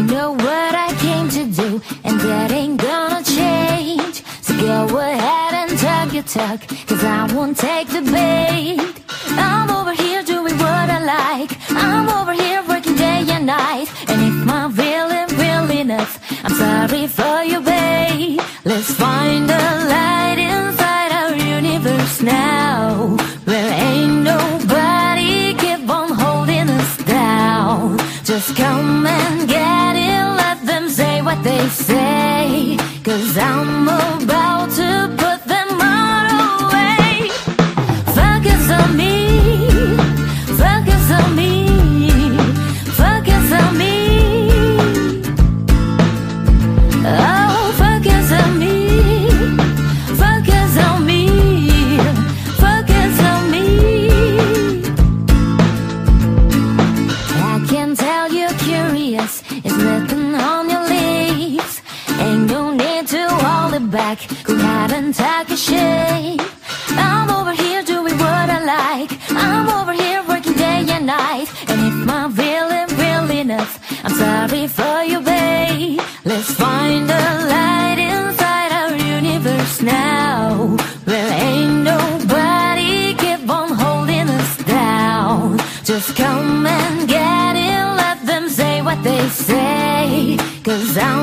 I know what I came to do, and that ain't gonna change. So go ahead and tuck your tuck, cause I won't take the bait. I'm over here doing what I like, I'm over here working day and night. And if my real real enough, I'm sorry for you, babe. Let's find a light inside our universe now, where ain't nobody keep on holding us down. Just come they say. back. Good and take a shape I'm over here doing what I like. I'm over here working day and night. And if my feeling real enough I'm sorry for you babe Let's find a light inside our universe now. There ain't nobody keep on holding us down. Just come and get it Let them say what they say. Cause I'm